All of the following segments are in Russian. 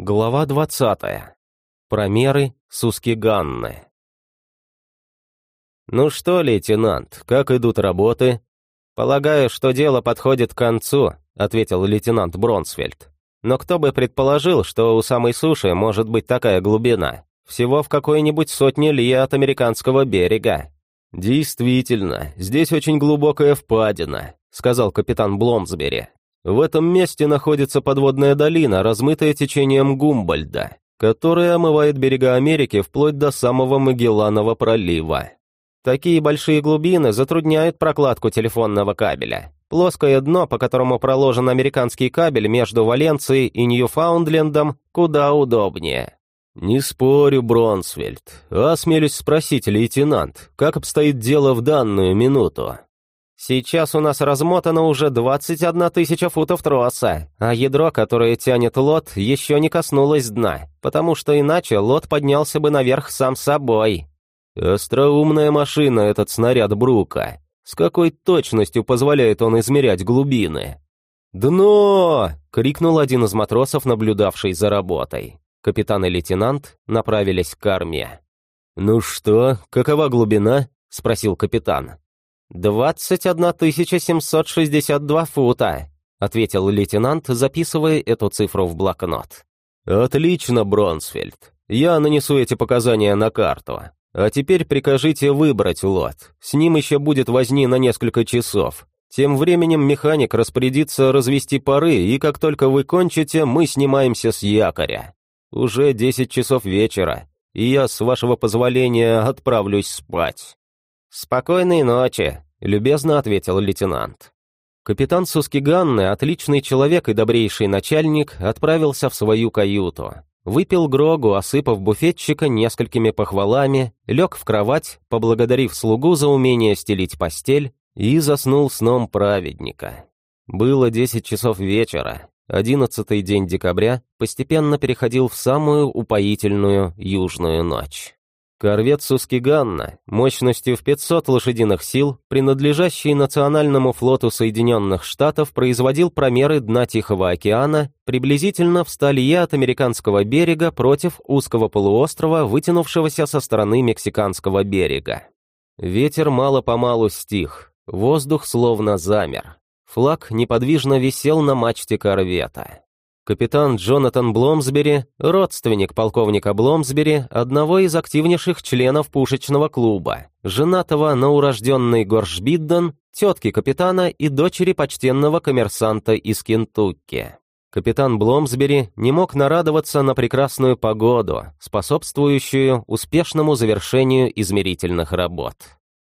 Глава 20. Промеры Сускиганны. «Ну что, лейтенант, как идут работы?» «Полагаю, что дело подходит к концу», — ответил лейтенант Бронсфельд. «Но кто бы предположил, что у самой суши может быть такая глубина? Всего в какой-нибудь сотне ли от американского берега». «Действительно, здесь очень глубокая впадина», — сказал капитан Бломсбери. В этом месте находится подводная долина, размытая течением Гумбольда, которая омывает берега Америки вплоть до самого Магелланова пролива. Такие большие глубины затрудняют прокладку телефонного кабеля. Плоское дно, по которому проложен американский кабель между Валенцией и Ньюфаундлендом, куда удобнее. «Не спорю, Бронсвельд. Осмелюсь спросить, лейтенант, как обстоит дело в данную минуту?» Сейчас у нас размотано уже 21 тысяча футов троса, а ядро, которое тянет лот, еще не коснулось дна, потому что иначе лот поднялся бы наверх сам собой. Остроумная машина этот снаряд Брука. С какой точностью позволяет он измерять глубины? «Дно!» — крикнул один из матросов, наблюдавший за работой. Капитан и лейтенант направились к корме. «Ну что, какова глубина?» — спросил капитан. «Двадцать одна тысяча семьсот шестьдесят два фута», — ответил лейтенант, записывая эту цифру в блокнот. «Отлично, Бронсфельд. Я нанесу эти показания на карту. А теперь прикажите выбрать лот. С ним еще будет возни на несколько часов. Тем временем механик распорядится развести пары, и как только вы кончите, мы снимаемся с якоря. Уже десять часов вечера, и я, с вашего позволения, отправлюсь спать». «Спокойной ночи», — любезно ответил лейтенант. Капитан Сускиганны, отличный человек и добрейший начальник, отправился в свою каюту. Выпил Грогу, осыпав буфетчика несколькими похвалами, лег в кровать, поблагодарив слугу за умение стелить постель, и заснул сном праведника. Было десять часов вечера. Одиннадцатый день декабря постепенно переходил в самую упоительную южную ночь. Корвет Сускиганна, мощностью в 500 лошадиных сил, принадлежащий Национальному флоту Соединенных Штатов, производил промеры дна Тихого океана приблизительно в сталье от американского берега против узкого полуострова, вытянувшегося со стороны мексиканского берега. Ветер мало-помалу стих, воздух словно замер. Флаг неподвижно висел на мачте корвета. Капитан Джонатан Бломсбери, родственник полковника Бломсбери, одного из активнейших членов пушечного клуба, женатого на урожденной Горшбидден, тетки капитана и дочери почтенного коммерсанта из Кентукки. Капитан Бломсбери не мог нарадоваться на прекрасную погоду, способствующую успешному завершению измерительных работ.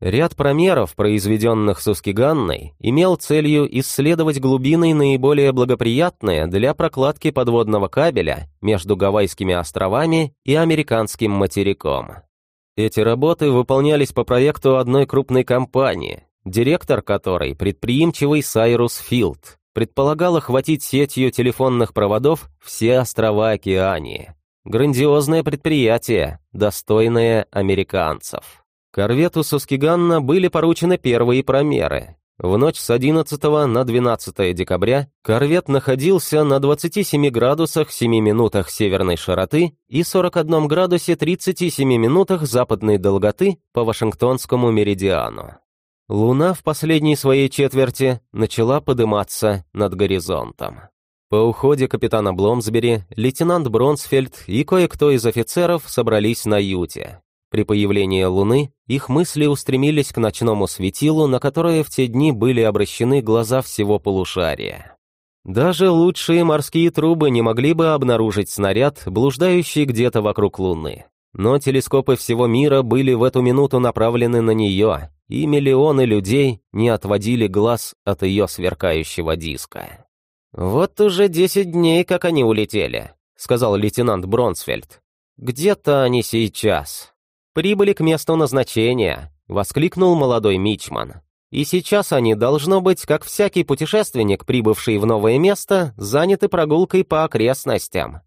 Ряд промеров, произведенных Сускиганной, имел целью исследовать глубины наиболее благоприятные для прокладки подводного кабеля между Гавайскими островами и американским материком. Эти работы выполнялись по проекту одной крупной компании, директор которой, предприимчивый Сайрус Филд, предполагал охватить сетью телефонных проводов все острова Океании. Грандиозное предприятие, достойное американцев. Корвету Соскиганна были поручены первые промеры. В ночь с 11 на 12 декабря корвет находился на 27 градусах 7 минутах северной широты и 41 градусе 37 минутах западной долготы по Вашингтонскому меридиану. Луна в последней своей четверти начала подниматься над горизонтом. По уходе капитана Бломсбери, лейтенант Бронсфельд и кое-кто из офицеров собрались на юте. При появлении Луны их мысли устремились к ночному светилу, на которое в те дни были обращены глаза всего полушария. Даже лучшие морские трубы не могли бы обнаружить снаряд, блуждающий где-то вокруг Луны. Но телескопы всего мира были в эту минуту направлены на нее, и миллионы людей не отводили глаз от ее сверкающего диска. «Вот уже десять дней, как они улетели», — сказал лейтенант Бронсфельд. «Где-то они сейчас». «Прибыли к месту назначения», — воскликнул молодой мичман. «И сейчас они, должно быть, как всякий путешественник, прибывший в новое место, заняты прогулкой по окрестностям».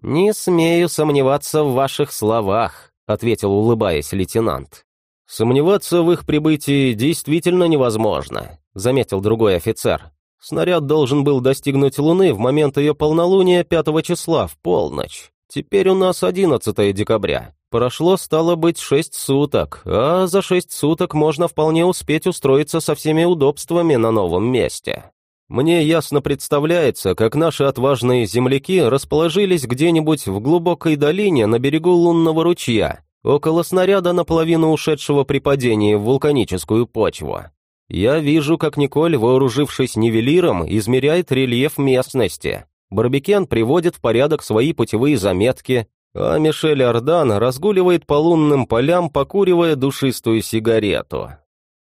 «Не смею сомневаться в ваших словах», — ответил, улыбаясь лейтенант. «Сомневаться в их прибытии действительно невозможно», — заметил другой офицер. Снаряд должен был достигнуть Луны в момент ее полнолуния 5 числа в полночь. Теперь у нас 11 декабря. Прошло, стало быть, шесть суток, а за шесть суток можно вполне успеть устроиться со всеми удобствами на новом месте. Мне ясно представляется, как наши отважные земляки расположились где-нибудь в глубокой долине на берегу лунного ручья, около снаряда наполовину ушедшего при падении в вулканическую почву. Я вижу, как Николь, вооружившись нивелиром, измеряет рельеф местности. Барбекен приводит в порядок свои путевые заметки, а Мишель Ардан разгуливает по лунным полям, покуривая душистую сигарету.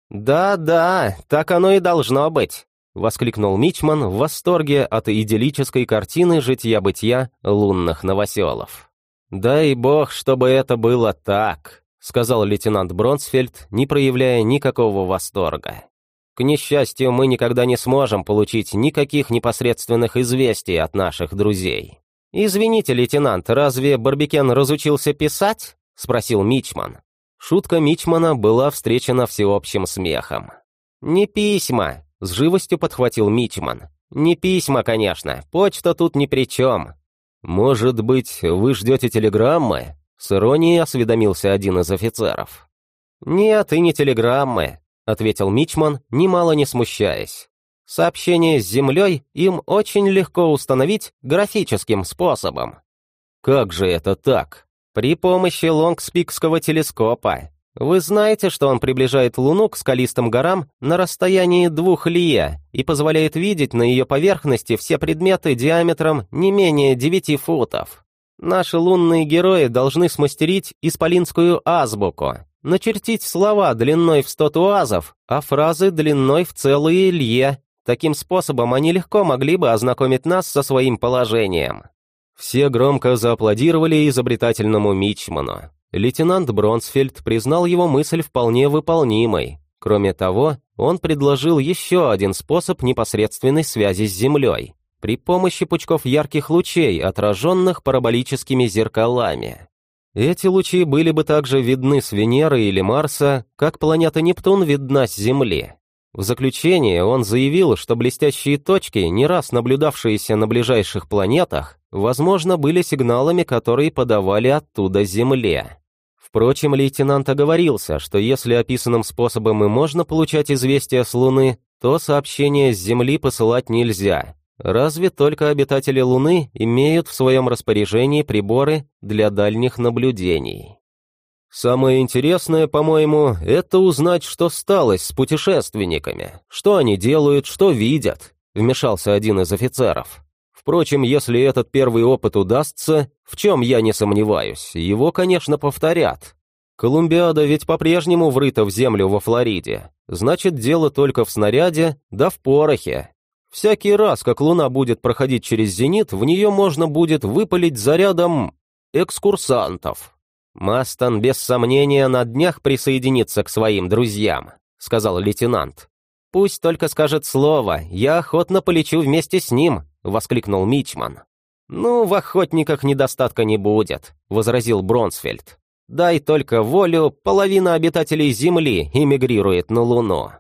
«Да-да, так оно и должно быть», — воскликнул Мичман в восторге от идиллической картины житья-бытия лунных новоселов. «Дай бог, чтобы это было так», — сказал лейтенант Бронсфельд, не проявляя никакого восторга. К несчастью, мы никогда не сможем получить никаких непосредственных известий от наших друзей. «Извините, лейтенант, разве Барбекен разучился писать?» — спросил Мичман. Шутка Мичмана была встречена всеобщим смехом. «Не письма», — с живостью подхватил Мичман. «Не письма, конечно, почта тут ни при чем». «Может быть, вы ждете телеграммы?» — с иронией осведомился один из офицеров. «Нет, и не телеграммы ответил Мичман, немало не смущаясь. Сообщение с Землей им очень легко установить графическим способом. Как же это так? При помощи лонгспикского телескопа. Вы знаете, что он приближает Луну к скалистым горам на расстоянии двух лия и позволяет видеть на ее поверхности все предметы диаметром не менее 9 футов. Наши лунные герои должны смастерить исполинскую азбуку, начертить слова длиной в сто туазов, а фразы длиной в целые лье. Таким способом они легко могли бы ознакомить нас со своим положением. Все громко зааплодировали изобретательному Мичману. Лейтенант Бронсфельд признал его мысль вполне выполнимой. Кроме того, он предложил еще один способ непосредственной связи с Землей при помощи пучков ярких лучей, отраженных параболическими зеркалами. Эти лучи были бы также видны с Венеры или Марса, как планета Нептун видна с Земли. В заключение он заявил, что блестящие точки, не раз наблюдавшиеся на ближайших планетах, возможно, были сигналами, которые подавали оттуда Земле. Впрочем, лейтенант оговорился, что если описанным способом и можно получать известия с Луны, то сообщения с Земли посылать нельзя, Разве только обитатели Луны имеют в своем распоряжении приборы для дальних наблюдений. Самое интересное, по-моему, это узнать, что стало с путешественниками, что они делают, что видят, вмешался один из офицеров. Впрочем, если этот первый опыт удастся, в чем я не сомневаюсь, его, конечно, повторят. Колумбиада ведь по-прежнему врыта в землю во Флориде. Значит, дело только в снаряде, да в порохе, Всякий раз, как Луна будет проходить через зенит, в нее можно будет выпалить зарядом экскурсантов. Мастон без сомнения на днях присоединится к своим друзьям, сказал лейтенант. Пусть только скажет слово, я охотно полечу вместе с ним, воскликнул Мичман. Ну, в охотниках недостатка не будет, возразил Бронсфельд. Дай только волю, половина обитателей Земли эмигрирует на Луну.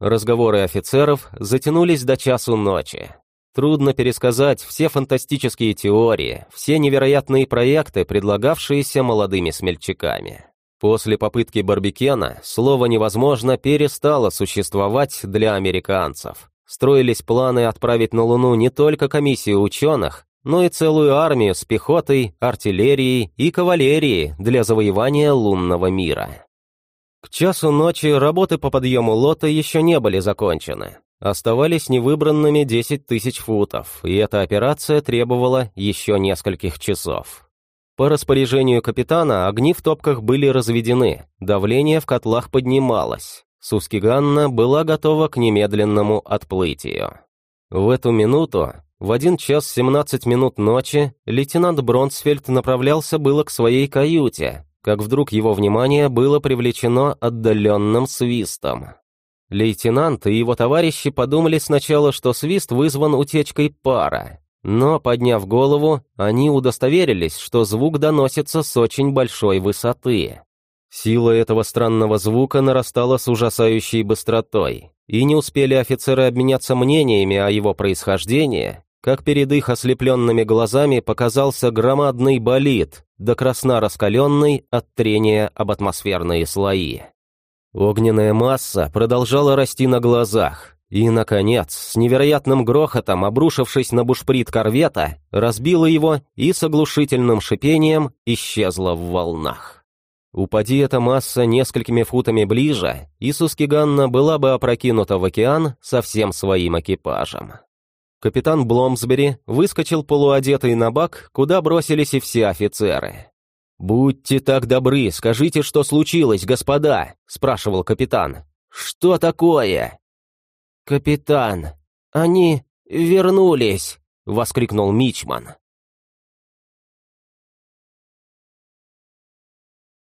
Разговоры офицеров затянулись до часу ночи. Трудно пересказать все фантастические теории, все невероятные проекты, предлагавшиеся молодыми смельчаками. После попытки Барбекена слово «невозможно» перестало существовать для американцев. Строились планы отправить на Луну не только комиссию ученых, но и целую армию с пехотой, артиллерией и кавалерией для завоевания лунного мира. К часу ночи работы по подъему лота еще не были закончены. Оставались невыбранными 10 тысяч футов, и эта операция требовала еще нескольких часов. По распоряжению капитана огни в топках были разведены, давление в котлах поднималось. Сускиганна была готова к немедленному отплытию. В эту минуту, в один час 17 минут ночи, лейтенант Бронсфельд направлялся было к своей каюте, как вдруг его внимание было привлечено отдаленным свистом. Лейтенант и его товарищи подумали сначала, что свист вызван утечкой пара, но, подняв голову, они удостоверились, что звук доносится с очень большой высоты. Сила этого странного звука нарастала с ужасающей быстротой, и не успели офицеры обменяться мнениями о его происхождении, как перед их ослепленными глазами показался громадный болид, до красна раскаленный от трения об атмосферные слои. Огненная масса продолжала расти на глазах, и, наконец, с невероятным грохотом, обрушившись на бушприт корвета, разбила его и с оглушительным шипением исчезла в волнах. Упади эта масса несколькими футами ближе, и Сускиганна была бы опрокинута в океан со всем своим экипажем. Капитан Бломсбери выскочил полуодетый на бак, куда бросились и все офицеры. «Будьте так добры, скажите, что случилось, господа?» – спрашивал капитан. «Что такое?» «Капитан, они вернулись!» — воскликнул Мичман.